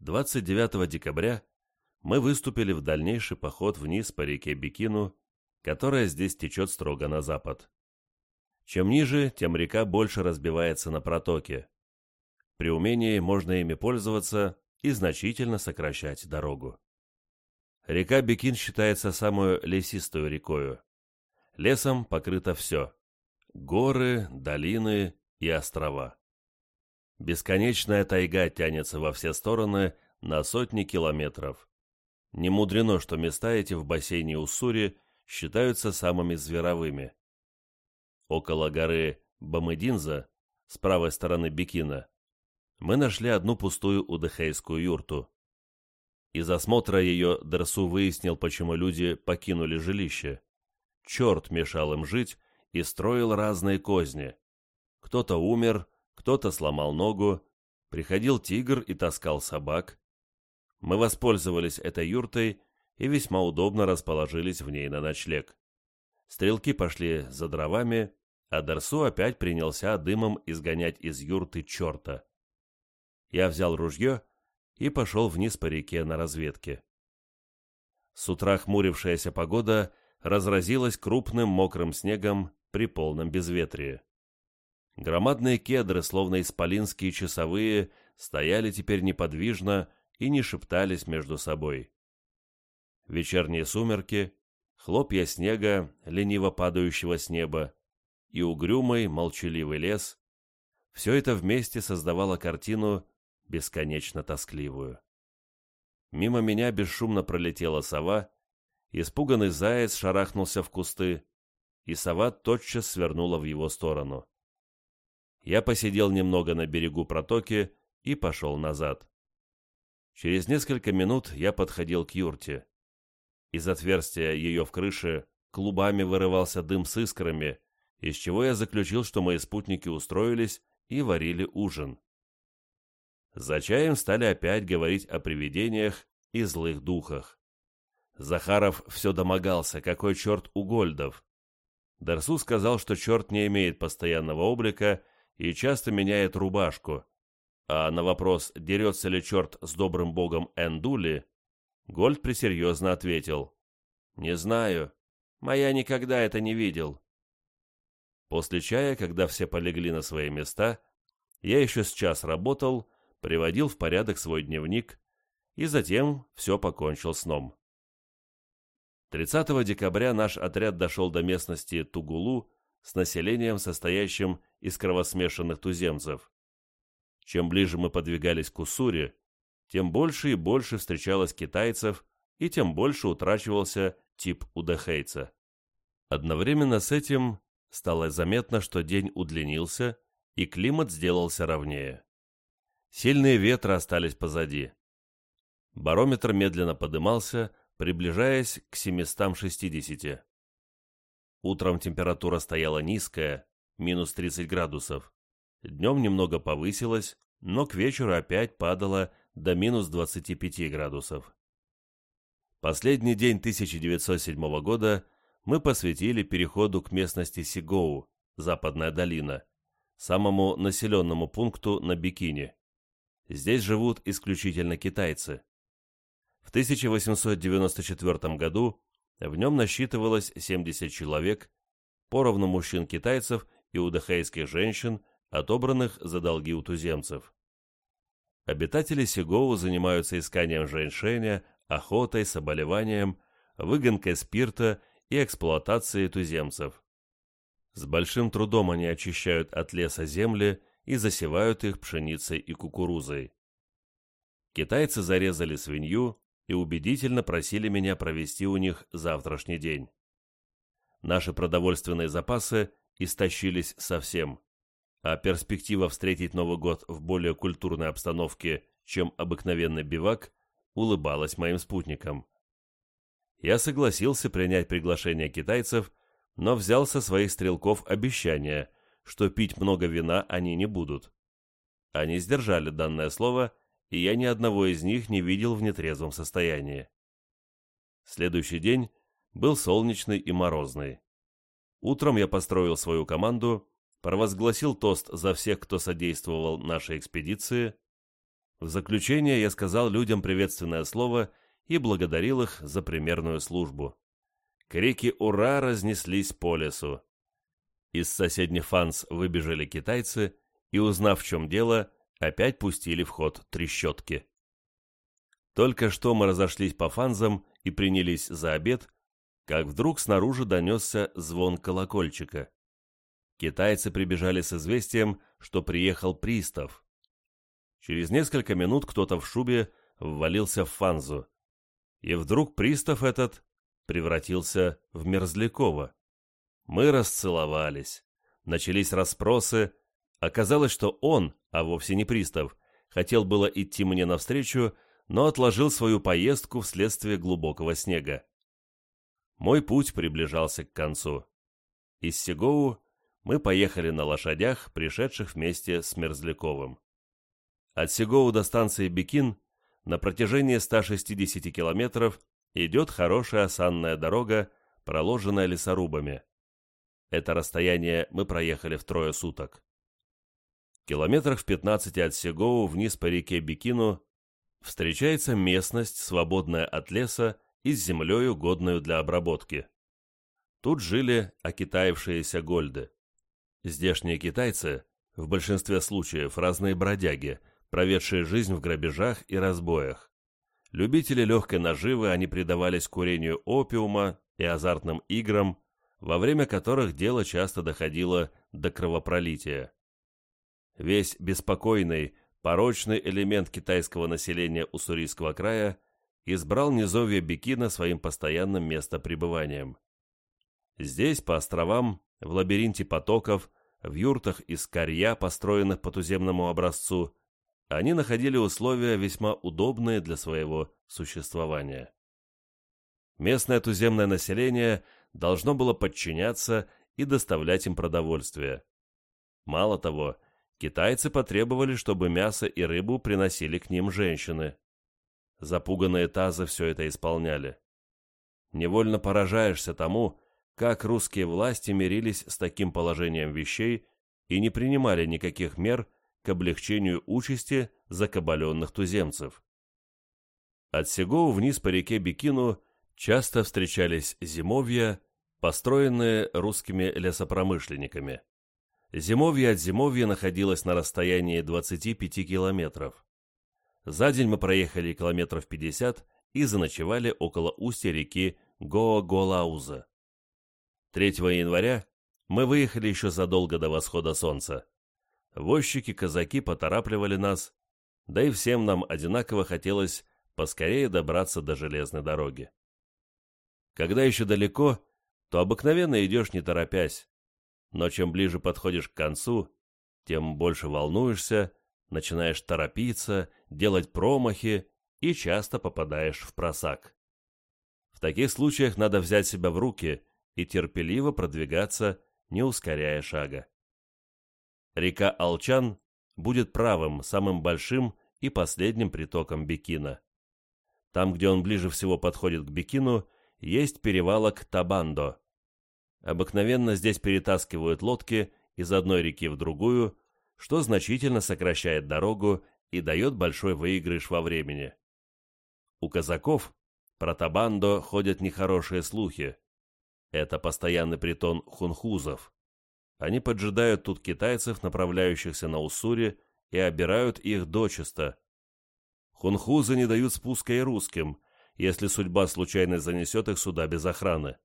29 декабря мы выступили в дальнейший поход вниз по реке Бикину, которая здесь течет строго на запад. Чем ниже, тем река больше разбивается на протоки. При умении можно ими пользоваться и значительно сокращать дорогу. Река Бикин считается самую лесистую рекою. Лесом покрыто все – горы, долины и острова. Бесконечная тайга тянется во все стороны на сотни километров. Не мудрено, что места эти в бассейне Уссури считаются самыми зверовыми. Около горы Бамыдинза, с правой стороны Бикина, мы нашли одну пустую удыхейскую юрту. Из осмотра ее Дерсу выяснил, почему люди покинули жилище. Черт мешал им жить и строил разные козни. Кто-то умер, кто-то сломал ногу, приходил тигр и таскал собак. Мы воспользовались этой юртой и весьма удобно расположились в ней на ночлег. Стрелки пошли за дровами, а Дарсу опять принялся дымом изгонять из юрты черта. Я взял ружье и пошел вниз по реке на разведке. С утра хмурившаяся погода разразилась крупным мокрым снегом при полном безветрии. Громадные кедры, словно исполинские часовые, стояли теперь неподвижно и не шептались между собой. Вечерние сумерки, хлопья снега, лениво падающего с неба, и угрюмый, молчаливый лес — все это вместе создавало картину бесконечно тоскливую. Мимо меня бесшумно пролетела сова, испуганный заяц шарахнулся в кусты, и сова тотчас свернула в его сторону. Я посидел немного на берегу протоки и пошел назад. Через несколько минут я подходил к юрте. Из отверстия ее в крыше клубами вырывался дым с искрами, из чего я заключил, что мои спутники устроились и варили ужин. За чаем стали опять говорить о привидениях и злых духах. Захаров все домогался, какой черт у Гольдов. Дарсу сказал, что черт не имеет постоянного облика и часто меняет рубашку, а на вопрос, дерется ли черт с добрым богом Эндули, Гольд присерьезно ответил, «Не знаю, моя никогда это не видел». После чая, когда все полегли на свои места, я еще с час работал, приводил в порядок свой дневник и затем все покончил сном. 30 декабря наш отряд дошел до местности Тугулу с населением, состоящим из кровосмешанных туземцев. Чем ближе мы подвигались к Уссури, тем больше и больше встречалось китайцев, и тем больше утрачивался тип удахейца. Одновременно с этим стало заметно, что день удлинился, и климат сделался ровнее. Сильные ветры остались позади. Барометр медленно подымался, приближаясь к 760. Утром температура стояла низкая, минус 30 градусов. Днем немного повысилась, но к вечеру опять падала до минус 25 градусов. Последний день 1907 года мы посвятили переходу к местности Сигоу, Западная долина, самому населенному пункту на Бикине. Здесь живут исключительно китайцы. В 1894 году в нем насчитывалось 70 человек, поровну мужчин-китайцев и удахейских женщин, отобранных за долги у туземцев. Обитатели Сигоу занимаются исканием женьшеня, охотой, соболеванием, выгонкой спирта и эксплуатацией туземцев. С большим трудом они очищают от леса земли и засевают их пшеницей и кукурузой. Китайцы зарезали свинью и убедительно просили меня провести у них завтрашний день. Наши продовольственные запасы истощились совсем, а перспектива встретить Новый год в более культурной обстановке, чем обыкновенный бивак, улыбалась моим спутникам. Я согласился принять приглашение китайцев, но взял со своих стрелков обещание, что пить много вина они не будут. Они сдержали данное слово, и я ни одного из них не видел в нетрезвом состоянии. Следующий день был солнечный и морозный. Утром я построил свою команду, провозгласил тост за всех, кто содействовал нашей экспедиции. В заключение я сказал людям приветственное слово и благодарил их за примерную службу. Крики «Ура!» разнеслись по лесу. Из соседних фанс выбежали китайцы и, узнав, в чем дело, опять пустили в ход трещотки. Только что мы разошлись по фанзам и принялись за обед, как вдруг снаружи донесся звон колокольчика. Китайцы прибежали с известием, что приехал пристав. Через несколько минут кто-то в шубе ввалился в фанзу. И вдруг пристав этот превратился в Мерзлякова. Мы расцеловались. Начались расспросы. Оказалось, что он, а вовсе не пристав, хотел было идти мне навстречу, но отложил свою поездку вследствие глубокого снега. Мой путь приближался к концу. Из Сегоу мы поехали на лошадях, пришедших вместе с Мерзляковым. От Сегоу до станции Бикин на протяжении 160 километров идет хорошая осанная дорога, проложенная лесорубами. Это расстояние мы проехали в трое суток. Километрах в 15 от Сегоу вниз по реке Бикину встречается местность, свободная от леса и с землею, годную для обработки. Тут жили окитаившиеся гольды. Здешние китайцы, в большинстве случаев разные бродяги, проведшие жизнь в грабежах и разбоях. Любители легкой наживы, они предавались курению опиума и азартным играм, во время которых дело часто доходило до кровопролития. Весь беспокойный, порочный элемент китайского населения Уссурийского края избрал низовье Бикина своим постоянным местопребыванием. Здесь, по островам, в лабиринте потоков, в юртах из корья, построенных по туземному образцу, они находили условия весьма удобные для своего существования. Местное туземное население должно было подчиняться и доставлять им продовольствие. Мало того, Китайцы потребовали, чтобы мясо и рыбу приносили к ним женщины. Запуганные тазы все это исполняли. Невольно поражаешься тому, как русские власти мирились с таким положением вещей и не принимали никаких мер к облегчению участи закабаленных туземцев. От Сегоу вниз по реке Бикину часто встречались зимовья, построенные русскими лесопромышленниками. Зимовье от зимовья находилось на расстоянии 25 километров. За день мы проехали километров 50 и заночевали около устья реки Гоа-Голауза. 3 января мы выехали еще задолго до восхода солнца. Возчики-казаки поторапливали нас, да и всем нам одинаково хотелось поскорее добраться до железной дороги. Когда еще далеко, то обыкновенно идешь не торопясь, но чем ближе подходишь к концу, тем больше волнуешься, начинаешь торопиться, делать промахи и часто попадаешь в просак. В таких случаях надо взять себя в руки и терпеливо продвигаться, не ускоряя шага. Река Алчан будет правым, самым большим и последним притоком Бикина. Там, где он ближе всего подходит к Бикину, есть перевалок Табандо, Обыкновенно здесь перетаскивают лодки из одной реки в другую, что значительно сокращает дорогу и дает большой выигрыш во времени. У казаков про Табандо ходят нехорошие слухи. Это постоянный притон хунхузов. Они поджидают тут китайцев, направляющихся на Уссури, и обирают их дочисто. Хунхузы не дают спуска и русским, если судьба случайно занесет их сюда без охраны.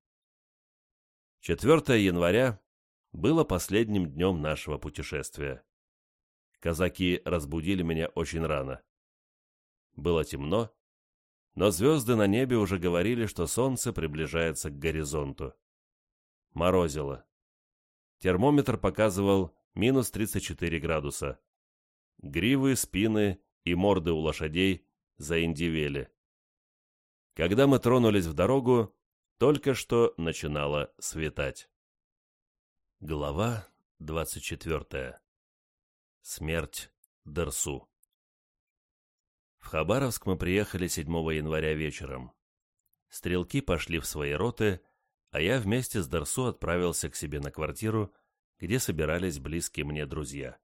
4 января было последним днем нашего путешествия. Казаки разбудили меня очень рано. Было темно, но звезды на небе уже говорили, что солнце приближается к горизонту. Морозило. Термометр показывал минус 34 градуса. Гривы, спины и морды у лошадей заиндивели. Когда мы тронулись в дорогу, только что начинало светать. Глава 24. Смерть Дерсу. В Хабаровск мы приехали 7 января вечером. Стрелки пошли в свои роты, а я вместе с Дерсу отправился к себе на квартиру, где собирались близкие мне друзья.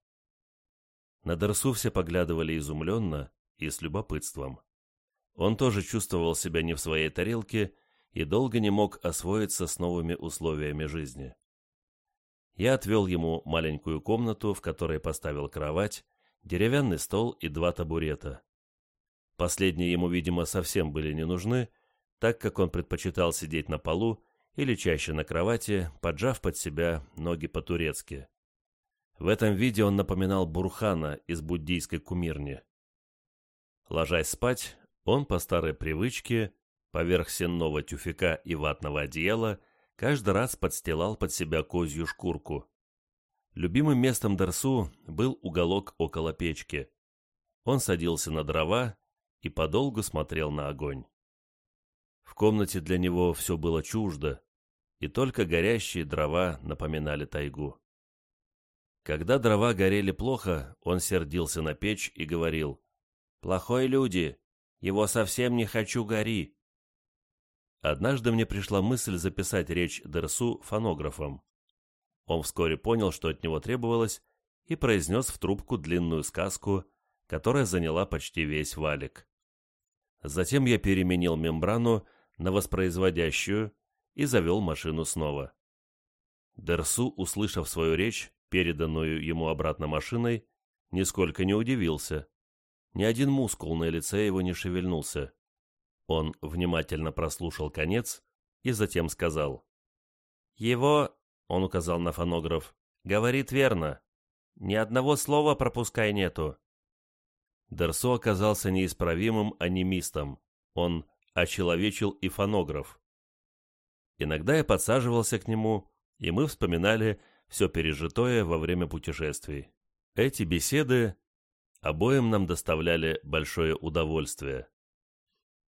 На Дерсу все поглядывали изумленно, и с любопытством. Он тоже чувствовал себя не в своей тарелке и долго не мог освоиться с новыми условиями жизни. Я отвел ему маленькую комнату, в которой поставил кровать, деревянный стол и два табурета. Последние ему, видимо, совсем были не нужны, так как он предпочитал сидеть на полу или чаще на кровати, поджав под себя ноги по-турецки. В этом виде он напоминал Бурхана из буддийской кумирни. Ложась спать, он по старой привычке, поверх сенного тюфяка и ватного одеяла, каждый раз подстилал под себя козью шкурку. Любимым местом Дарсу был уголок около печки. Он садился на дрова и подолгу смотрел на огонь. В комнате для него все было чуждо, и только горящие дрова напоминали тайгу. Когда дрова горели плохо, он сердился на печь и говорил, «Плохой люди, его совсем не хочу гори». Однажды мне пришла мысль записать речь Дерсу фонографом. Он вскоре понял, что от него требовалось, и произнес в трубку длинную сказку, которая заняла почти весь валик. Затем я переменил мембрану на воспроизводящую и завел машину снова. Дерсу, услышав свою речь, переданную ему обратно машиной, нисколько не удивился. Ни один мускул на лице его не шевельнулся. Он внимательно прослушал конец и затем сказал. «Его, — он указал на фонограф, — говорит верно. Ни одного слова пропускай нету». Дерсо оказался неисправимым анимистом. Он очеловечил и фонограф. Иногда я подсаживался к нему, и мы вспоминали все пережитое во время путешествий. Эти беседы обоим нам доставляли большое удовольствие.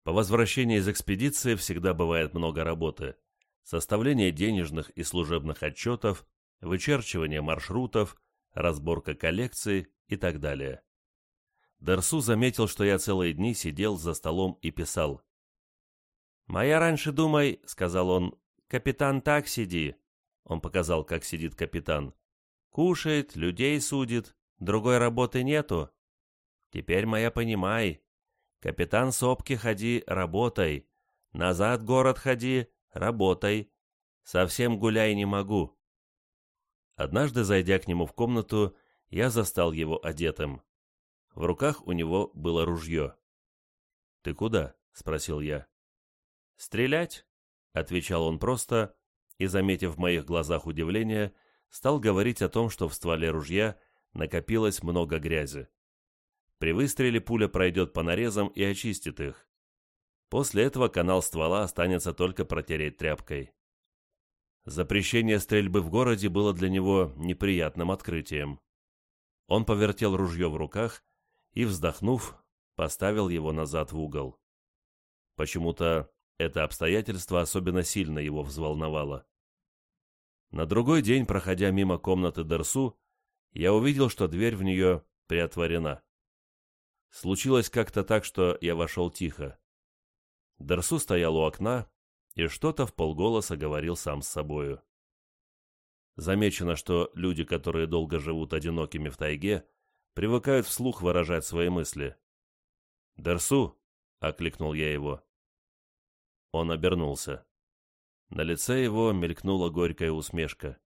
По возвращении из экспедиции всегда бывает много работы. Составление денежных и служебных отчетов, вычерчивание маршрутов, разборка коллекций и так далее. Дерсу заметил, что я целые дни сидел за столом и писал. «Моя раньше думай», — сказал он, — «капитан так сиди». Он показал, как сидит капитан. «Кушает, людей судит, другой работы нету. Теперь моя понимай. Капитан сопки ходи, работай. Назад город ходи, работай. Совсем гуляй не могу». Однажды, зайдя к нему в комнату, я застал его одетым. В руках у него было ружье. «Ты куда?» — спросил я. «Стрелять?» — отвечал он просто, и, заметив в моих глазах удивление, стал говорить о том, что в стволе ружья накопилось много грязи. При выстреле пуля пройдет по нарезам и очистит их. После этого канал ствола останется только протереть тряпкой. Запрещение стрельбы в городе было для него неприятным открытием. Он повертел ружье в руках и, вздохнув, поставил его назад в угол. Почему-то это обстоятельство особенно сильно его взволновало. На другой день, проходя мимо комнаты Дерсу, я увидел, что дверь в нее приотворена. Случилось как-то так, что я вошел тихо. Дерсу стоял у окна и что-то в полголоса говорил сам с собою. Замечено, что люди, которые долго живут одинокими в тайге, привыкают вслух выражать свои мысли. «Дерсу!» — окликнул я его. Он обернулся. На лице его мелькнула горькая усмешка.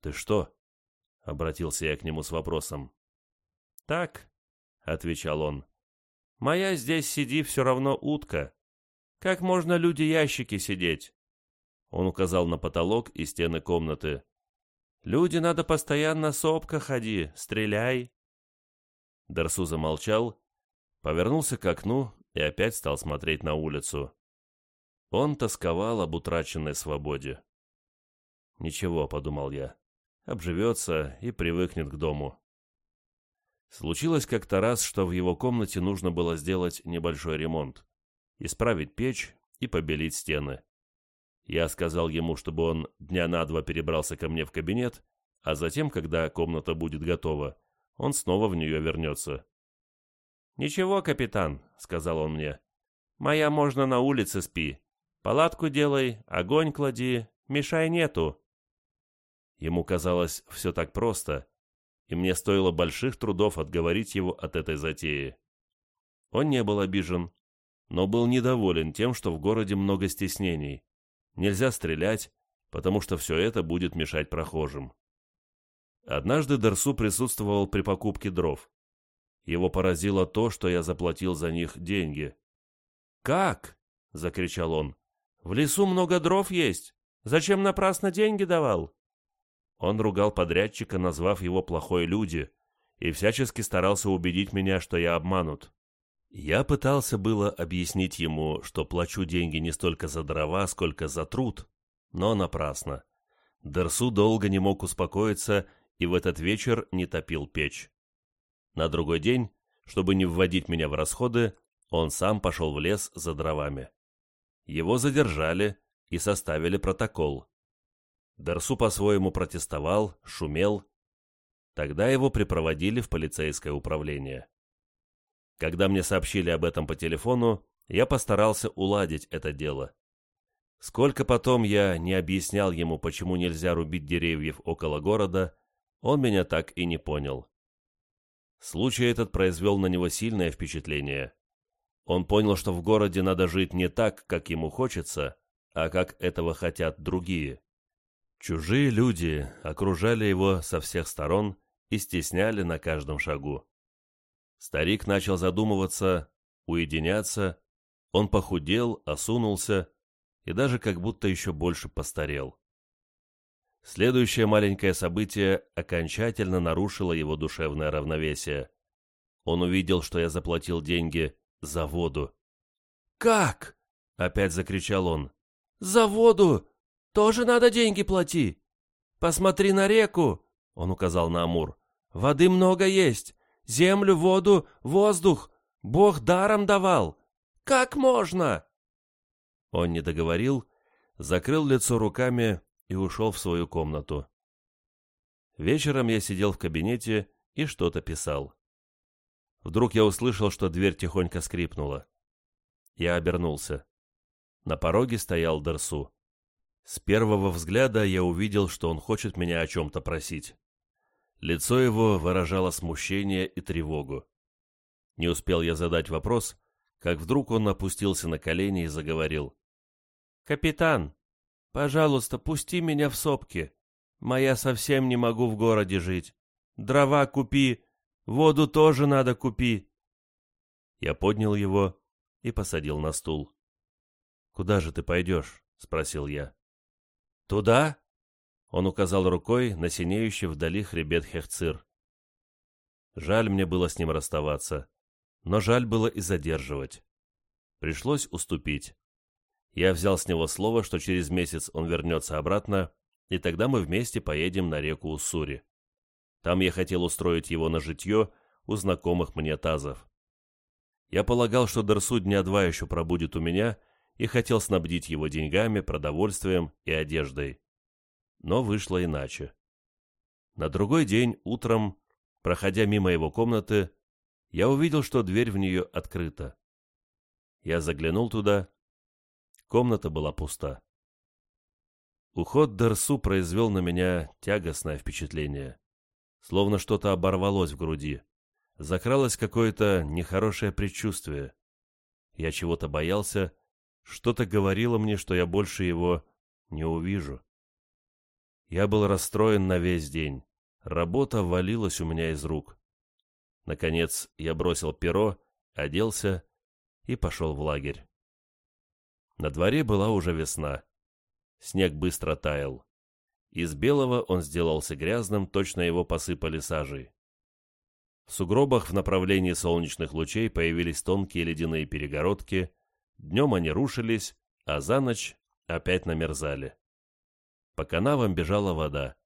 «Ты что?» — обратился я к нему с вопросом. «Так», — отвечал он. «Моя здесь сиди все равно утка. Как можно люди-ящики сидеть?» Он указал на потолок и стены комнаты. «Люди надо постоянно сопка ходи, стреляй». Дарсу замолчал, повернулся к окну и опять стал смотреть на улицу. Он тосковал об утраченной свободе. «Ничего», — подумал я, — «обживется и привыкнет к дому». Случилось как-то раз, что в его комнате нужно было сделать небольшой ремонт, исправить печь и побелить стены. Я сказал ему, чтобы он дня на два перебрался ко мне в кабинет, а затем, когда комната будет готова, он снова в нее вернется. «Ничего, капитан», — сказал он мне, — «моя можно на улице спи, Палатку делай, огонь клади, мешай нету. Ему казалось все так просто, и мне стоило больших трудов отговорить его от этой затеи. Он не был обижен, но был недоволен тем, что в городе много стеснений. Нельзя стрелять, потому что все это будет мешать прохожим. Однажды Дерсу присутствовал при покупке дров. Его поразило то, что я заплатил за них деньги. «Как?» — закричал он. «В лесу много дров есть. Зачем напрасно деньги давал?» Он ругал подрядчика, назвав его плохой люди, и всячески старался убедить меня, что я обманут. Я пытался было объяснить ему, что плачу деньги не столько за дрова, сколько за труд, но напрасно. Дерсу долго не мог успокоиться и в этот вечер не топил печь. На другой день, чтобы не вводить меня в расходы, он сам пошел в лес за дровами. Его задержали и составили протокол. Дерсу по-своему протестовал, шумел. Тогда его припроводили в полицейское управление. Когда мне сообщили об этом по телефону, я постарался уладить это дело. Сколько потом я не объяснял ему, почему нельзя рубить деревьев около города, он меня так и не понял. Случай этот произвел на него сильное впечатление. Он понял, что в городе надо жить не так, как ему хочется, а как этого хотят другие. Чужие люди окружали его со всех сторон и стесняли на каждом шагу. Старик начал задумываться, уединяться, он похудел, осунулся и даже как будто еще больше постарел. Следующее маленькое событие окончательно нарушило его душевное равновесие. Он увидел, что я заплатил деньги за воду. «Как?» — опять закричал он. «За воду! Тоже надо деньги плати. Посмотри на реку, он указал на Амур. Воды много есть. Землю, воду, воздух. Бог даром давал. Как можно? Он не договорил, закрыл лицо руками и ушел в свою комнату. Вечером я сидел в кабинете и что-то писал. Вдруг я услышал, что дверь тихонько скрипнула. Я обернулся. На пороге стоял Дерсу. С первого взгляда я увидел, что он хочет меня о чем-то просить. Лицо его выражало смущение и тревогу. Не успел я задать вопрос, как вдруг он опустился на колени и заговорил. «Капитан, пожалуйста, пусти меня в сопки. Моя совсем не могу в городе жить. Дрова купи, воду тоже надо купи». Я поднял его и посадил на стул. «Куда же ты пойдешь?» — спросил я. «Туда?» Он указал рукой на синеющий вдали хребет Хехцир. Жаль мне было с ним расставаться, но жаль было и задерживать. Пришлось уступить. Я взял с него слово, что через месяц он вернется обратно, и тогда мы вместе поедем на реку Уссури. Там я хотел устроить его на житье у знакомых мне тазов. Я полагал, что Дерсу дня два еще пробудет у меня — и хотел снабдить его деньгами, продовольствием и одеждой. Но вышло иначе. На другой день, утром, проходя мимо его комнаты, я увидел, что дверь в нее открыта. Я заглянул туда. Комната была пуста. Уход Дерсу произвел на меня тягостное впечатление. Словно что-то оборвалось в груди. Закралось какое-то нехорошее предчувствие. Я чего-то боялся что-то говорило мне, что я больше его не увижу. Я был расстроен на весь день. Работа валилась у меня из рук. Наконец я бросил перо, оделся и пошел в лагерь. На дворе была уже весна. Снег быстро таял. Из белого он сделался грязным, точно его посыпали сажей. В сугробах в направлении солнечных лучей появились тонкие ледяные перегородки, Днем они рушились, а за ночь опять намерзали. По канавам бежала вода.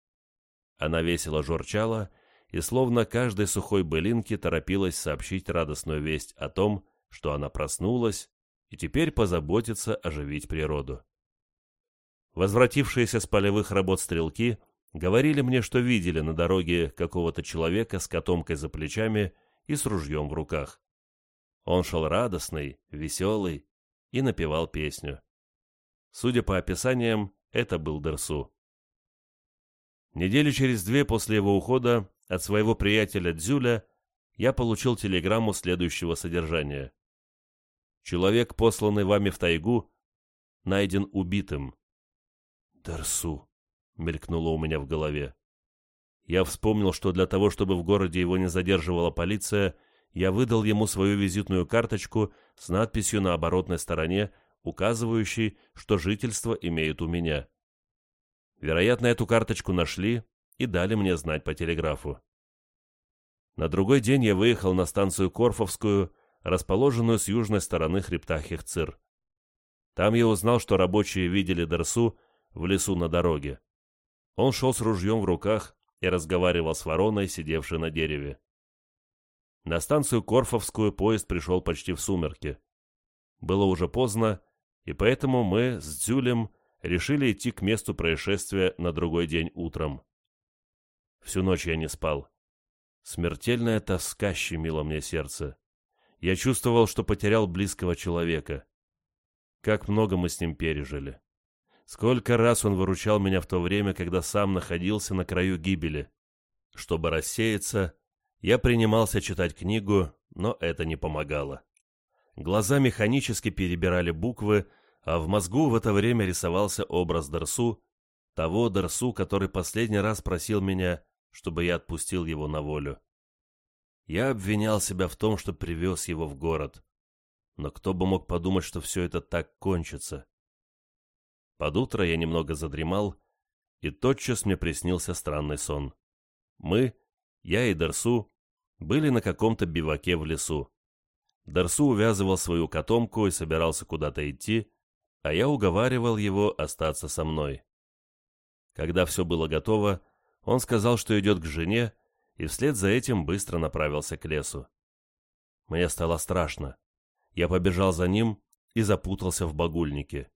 Она весело журчала, и словно каждой сухой былинке торопилась сообщить радостную весть о том, что она проснулась и теперь позаботится оживить природу. Возвратившиеся с полевых работ стрелки говорили мне, что видели на дороге какого-то человека с котомкой за плечами и с ружьем в руках. Он шел радостный, веселый, и напевал песню. Судя по описаниям, это был Дерсу. Недели через две после его ухода от своего приятеля Дзюля я получил телеграмму следующего содержания. Человек, посланный вами в тайгу, найден убитым. «Дарсу», — мелькнуло у меня в голове. Я вспомнил, что для того, чтобы в городе его не задерживала полиция, я выдал ему свою визитную карточку с надписью на оборотной стороне, указывающей, что жительство имеет у меня. Вероятно, эту карточку нашли и дали мне знать по телеграфу. На другой день я выехал на станцию Корфовскую, расположенную с южной стороны хребта Хехцир. Там я узнал, что рабочие видели Дарсу в лесу на дороге. Он шел с ружьем в руках и разговаривал с вороной, сидевшей на дереве. На станцию Корфовскую поезд пришел почти в сумерки. Было уже поздно, и поэтому мы с Дзюлем решили идти к месту происшествия на другой день утром. Всю ночь я не спал. Смертельная тоска щемила мне сердце. Я чувствовал, что потерял близкого человека. Как много мы с ним пережили. Сколько раз он выручал меня в то время, когда сам находился на краю гибели. Чтобы рассеяться, я принимался читать книгу, но это не помогало. Глаза механически перебирали буквы, а в мозгу в это время рисовался образ Дарсу, того Дарсу, который последний раз просил меня, чтобы я отпустил его на волю. Я обвинял себя в том, что привез его в город. Но кто бы мог подумать, что все это так кончится? Под утро я немного задремал, и тотчас мне приснился странный сон. Мы, я и Дарсу, были на каком-то биваке в лесу. Дарсу увязывал свою котомку и собирался куда-то идти, а я уговаривал его остаться со мной. Когда все было готово, он сказал, что идет к жене, и вслед за этим быстро направился к лесу. Мне стало страшно. Я побежал за ним и запутался в багульнике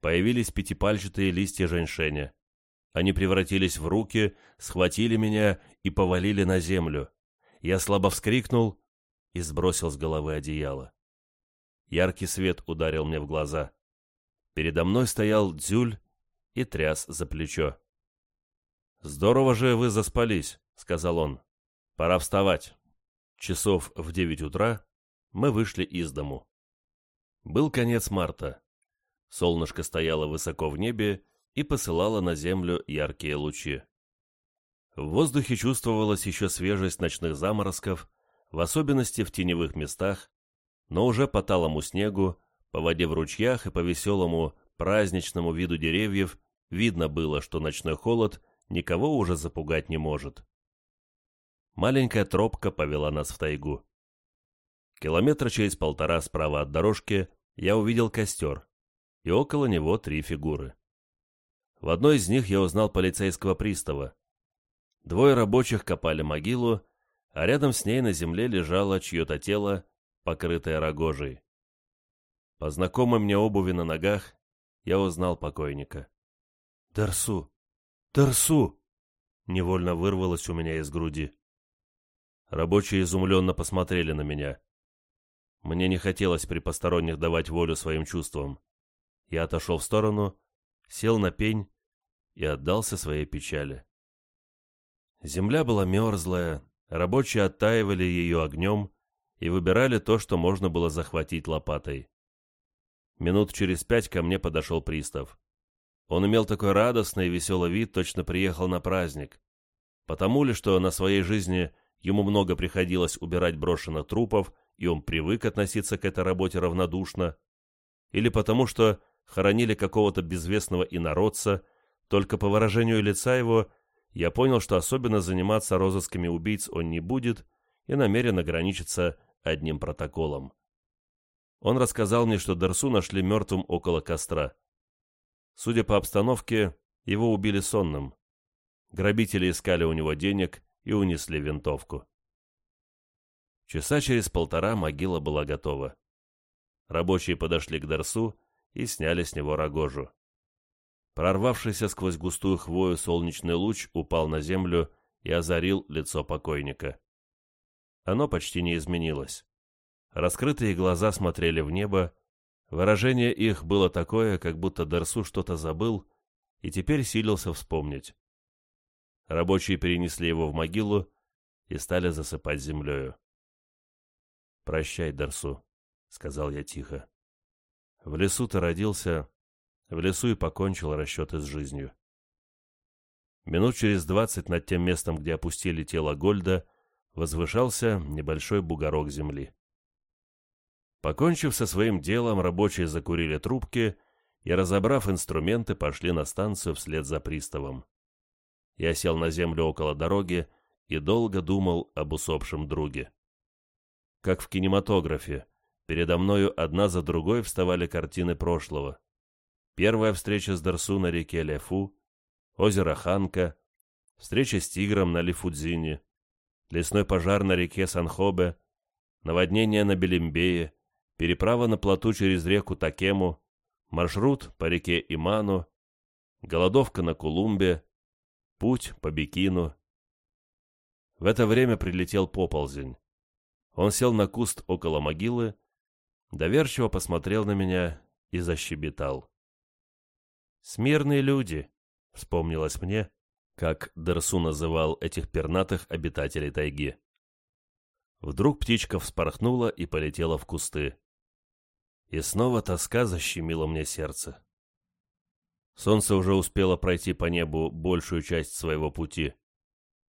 появились пятипальчатые листья женьшеня. Они превратились в руки, схватили меня и повалили на землю. Я слабо вскрикнул и сбросил с головы одеяло. Яркий свет ударил мне в глаза. Передо мной стоял Дзюль и тряс за плечо. «Здорово же вы заспались», — сказал он. «Пора вставать». Часов в девять утра мы вышли из дому. Был конец марта. Солнышко стояло высоко в небе и посылало на землю яркие лучи. В воздухе чувствовалась еще свежесть ночных заморозков, в особенности в теневых местах, но уже по талому снегу, по воде в ручьях и по веселому праздничному виду деревьев видно было, что ночной холод никого уже запугать не может. Маленькая тропка повела нас в тайгу. Километра через полтора справа от дорожки я увидел костер и около него три фигуры. В одной из них я узнал полицейского пристава. Двое рабочих копали могилу, а рядом с ней на земле лежало чье-то тело, покрытое рогожей. По знакомой мне обуви на ногах я узнал покойника. «Дарсу! Дарсу!» Невольно вырвалось у меня из груди. Рабочие изумленно посмотрели на меня. Мне не хотелось при посторонних давать волю своим чувствам. Я отошел в сторону, сел на пень и отдался своей печали. Земля была мерзлая, рабочие оттаивали ее огнем и выбирали то, что можно было захватить лопатой. Минут через пять ко мне подошел пристав. Он имел такой радостный и веселый вид, точно приехал на праздник. Потому ли, что на своей жизни ему много приходилось убирать брошенных трупов, и он привык относиться к этой работе равнодушно, или потому что хоронили какого-то безвестного инородца, только по выражению лица его я понял, что особенно заниматься розысками убийц он не будет и намерен ограничиться одним протоколом. Он рассказал мне, что Дерсу нашли мертвым около костра. Судя по обстановке, его убили сонным. Грабители искали у него денег и унесли винтовку. Часа через полтора могила была готова. Рабочие подошли к Дерсу и сняли с него рогожу. Прорвавшийся сквозь густую хвою солнечный луч упал на землю и озарил лицо покойника. Оно почти не изменилось. Раскрытые глаза смотрели в небо, выражение их было такое, как будто Дерсу что-то забыл и теперь силился вспомнить. Рабочие перенесли его в могилу и стали засыпать землею. «Прощай, Дерсу», — сказал я тихо. «В лесу ты родился, в лесу и покончил расчеты с жизнью». Минут через двадцать над тем местом, где опустили тело Гольда, возвышался небольшой бугорок земли. Покончив со своим делом, рабочие закурили трубки и, разобрав инструменты, пошли на станцию вслед за приставом. Я сел на землю около дороги и долго думал об усопшем друге. Как в кинематографе, передо мною одна за другой вставали картины прошлого. Первая встреча с Дарсу на реке Лефу, озеро Ханка, встреча с тигром на Лифудзине, лесной пожар на реке Санхобе, наводнение на Белимбее, переправа на плоту через реку Такему, маршрут по реке Иману, голодовка на Кулумбе, путь по Бикину. В это время прилетел поползень. Он сел на куст около могилы, доверчиво посмотрел на меня и защебетал. «Смирные люди», — вспомнилось мне, как Дерсу называл этих пернатых обитателей тайги. Вдруг птичка вспорхнула и полетела в кусты. И снова тоска защемила мне сердце. Солнце уже успело пройти по небу большую часть своего пути.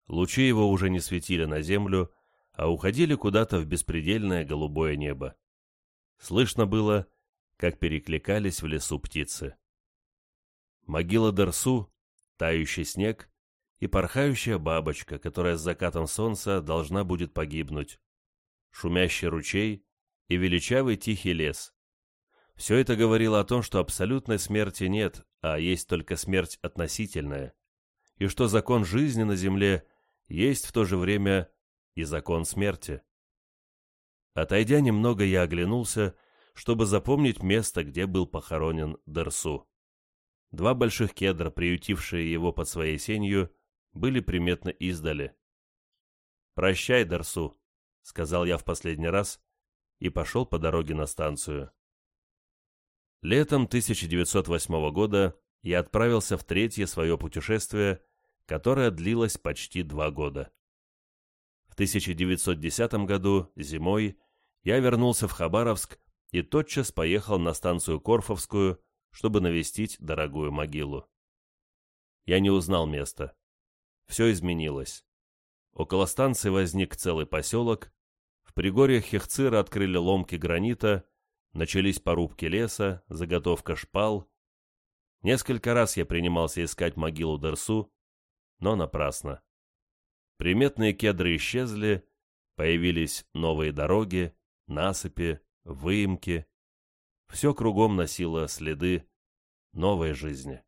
Лучи его уже не светили на землю, а уходили куда-то в беспредельное голубое небо. Слышно было, как перекликались в лесу птицы. Могила Дерсу, тающий снег и порхающая бабочка, которая с закатом солнца должна будет погибнуть, шумящий ручей и величавый тихий лес. Все это говорило о том, что абсолютной смерти нет, а есть только смерть относительная, и что закон жизни на земле есть в то же время и закон смерти. Отойдя немного, я оглянулся, чтобы запомнить место, где был похоронен Дерсу. Два больших кедра, приютившие его под своей сенью, были приметно издали. «Прощай, Дерсу», — сказал я в последний раз и пошел по дороге на станцию. Летом 1908 года я отправился в третье свое путешествие, которое длилось почти два года. В 1910 году, зимой, я вернулся в Хабаровск и тотчас поехал на станцию Корфовскую, чтобы навестить дорогую могилу. Я не узнал места. Все изменилось. Около станции возник целый поселок, в пригорьях Хехцира открыли ломки гранита, Начались порубки леса, заготовка шпал. Несколько раз я принимался искать могилу Дерсу, но напрасно. Приметные кедры исчезли, появились новые дороги, насыпи, выемки. Все кругом носило следы новой жизни.